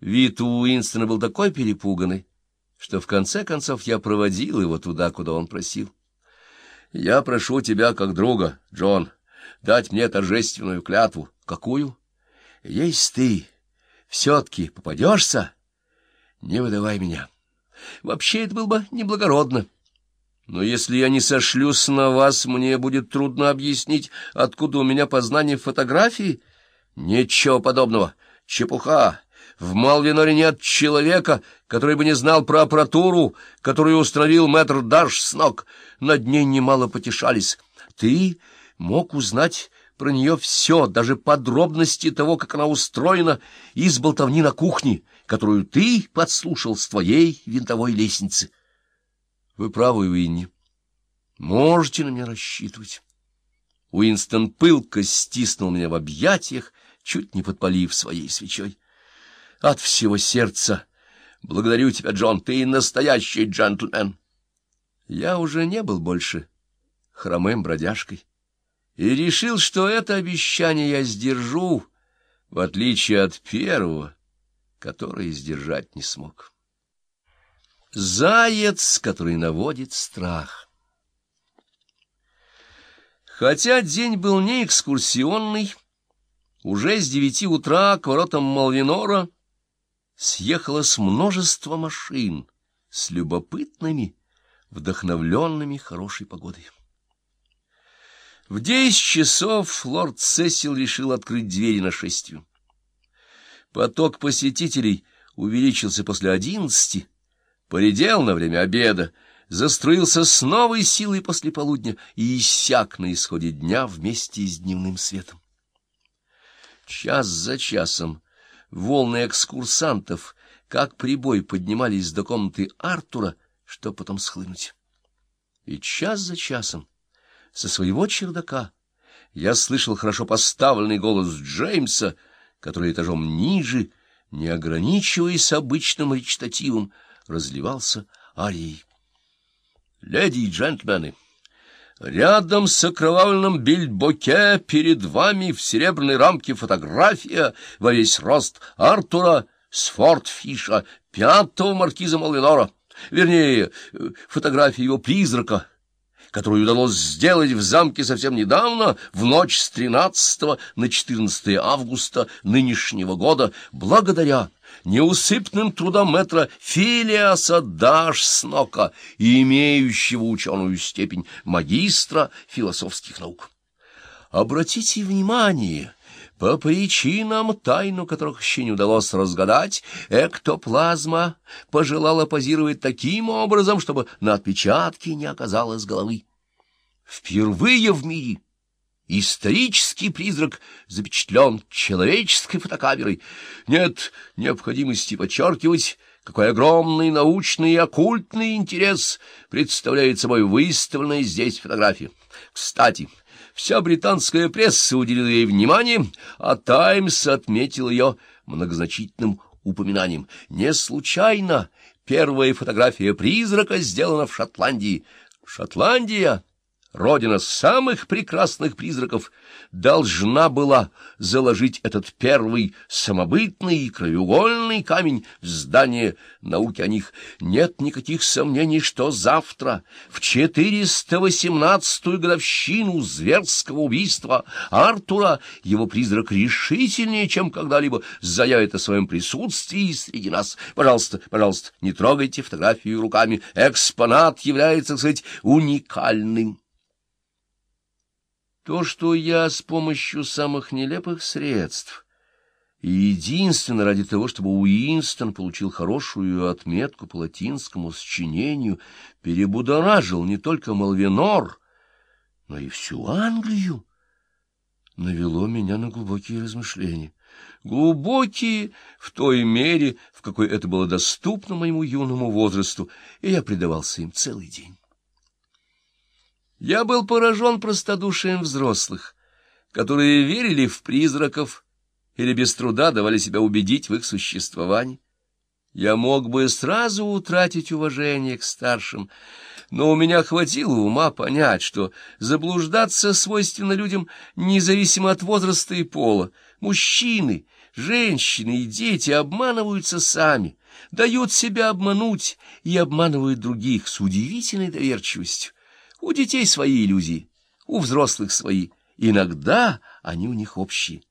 Вид у Уинстона был такой перепуганный, что в конце концов я проводил его туда, куда он просил. «Я прошу тебя, как друга, Джон, дать мне торжественную клятву». «Какую?» «Если ты все-таки попадешься, не выдавай меня. Вообще это было бы неблагородно». Но если я не сошлюсь на вас, мне будет трудно объяснить, откуда у меня познание в фотографии. Ничего подобного. Чепуха. В Малвиноре нет человека, который бы не знал про аппаратуру, которую установил мэтр Даш с ног. Над ней немало потешались. Ты мог узнать про нее все, даже подробности того, как она устроена, из болтовни на кухне, которую ты подслушал с твоей винтовой лестницы. Вы правы, Уинни. Можете на меня рассчитывать. Уинстон пылко стиснул меня в объятиях, чуть не подпалив своей свечой. От всего сердца благодарю тебя, Джон, ты настоящий джентльмен. Я уже не был больше хромым бродяжкой и решил, что это обещание я сдержу, в отличие от первого, которое сдержать не смог. Заяц, который наводит страх. Хотя день был не экскурсионный, уже с девяти утра к воротам Малвинора съехалось множество машин с любопытными, вдохновленными хорошей погодой. В десять часов лорд Сесил решил открыть двери нашествию. Поток посетителей увеличился после одиннадцати, поредел на время обеда, заструился с новой силой после полудня и иссяк на исходе дня вместе с дневным светом. Час за часом волны экскурсантов, как прибой, поднимались до комнаты Артура, чтобы потом схлынуть. И час за часом со своего чердака я слышал хорошо поставленный голос Джеймса, который этажом ниже, не ограничиваясь обычным речитативом, разливался арией. «Леди и джентльмены!» Рядом с окровавленным бильбоке перед вами в серебряной рамке фотография во весь рост Артура Сфортфиша, пятого маркиза Малвинора. Вернее, фотография его призрака, которую удалось сделать в замке совсем недавно, в ночь с 13 на 14 августа нынешнего года, благодаря неусыпным трудом мэтра Филиаса Дашснока, имеющего ученую степень магистра философских наук. Обратите внимание, по причинам, тайну которых еще не удалось разгадать, эктоплазма пожелала позировать таким образом, чтобы на отпечатке не оказалось головы. Впервые в мире Исторический призрак запечатлен человеческой фотокамерой. Нет необходимости подчеркивать, какой огромный научный и оккультный интерес представляет собой выставленная здесь фотография. Кстати, вся британская пресса уделила ей внимание, а «Таймс» отметил ее многозначительным упоминанием. Не случайно первая фотография призрака сделана в Шотландии. Шотландия родина самых прекрасных призраков, должна была заложить этот первый самобытный и краеугольный камень в здание науки о них. Нет никаких сомнений, что завтра, в 418-ю годовщину зверского убийства Артура, его призрак решительнее, чем когда-либо заявит о своем присутствии среди нас. Пожалуйста, пожалуйста, не трогайте фотографию руками. Экспонат является, так сказать, уникальным. То, что я с помощью самых нелепых средств и единственно ради того, чтобы Уинстон получил хорошую отметку по латинскому сочинению, перебудоражил не только Малвинор, но и всю Англию, навело меня на глубокие размышления. Глубокие в той мере, в какой это было доступно моему юному возрасту, и я предавался им целый день. Я был поражен простодушием взрослых, которые верили в призраков или без труда давали себя убедить в их существовании. Я мог бы сразу утратить уважение к старшим, но у меня хватило ума понять, что заблуждаться свойственно людям независимо от возраста и пола. Мужчины Женщины и дети обманываются сами, дают себя обмануть и обманывают других с удивительной доверчивостью. У детей свои иллюзии, у взрослых свои. Иногда они у них общие.